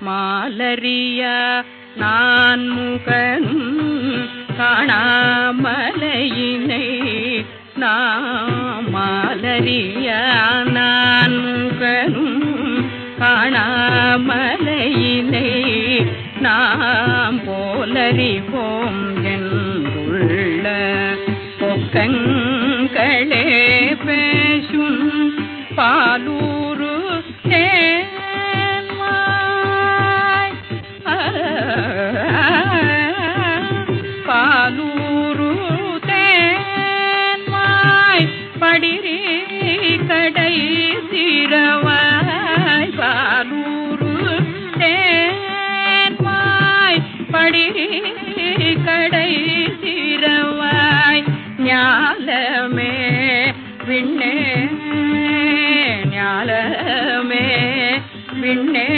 மாலறிய நான் முகன் காணாமலையினை நாம் மாலறிய நான் முகனும் காணாமலையினை நாம் போலறிவோம் என்றுள்ள பொக்கங்களே பேசும் பாலூரு பாலூரு தேன்மாய் படிரே கடை சிரவாய் பாலூரு தேன்மாய் படிரே கடை சிரவாய் ஞாலமே விண்ணே ஞாலமே விண்ணே.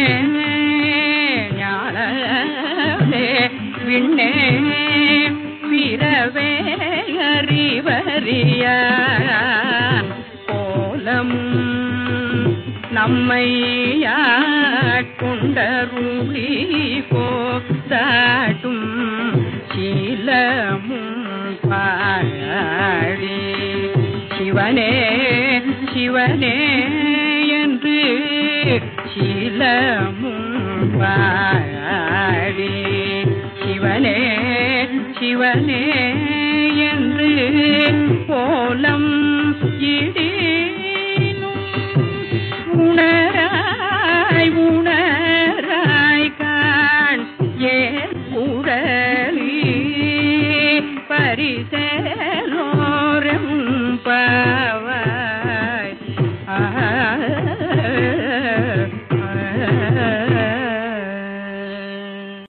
அறிய கோலம் நம்மை கொண்டருளி போதாட்டும் சீலமும் பாடி. சிவனே சிவனே என்று சீலமும் பாடி. என்று போலம் இடேனும் உணராய் உணராய் காண் ஏன் உடலி பரிசலோரம் பவ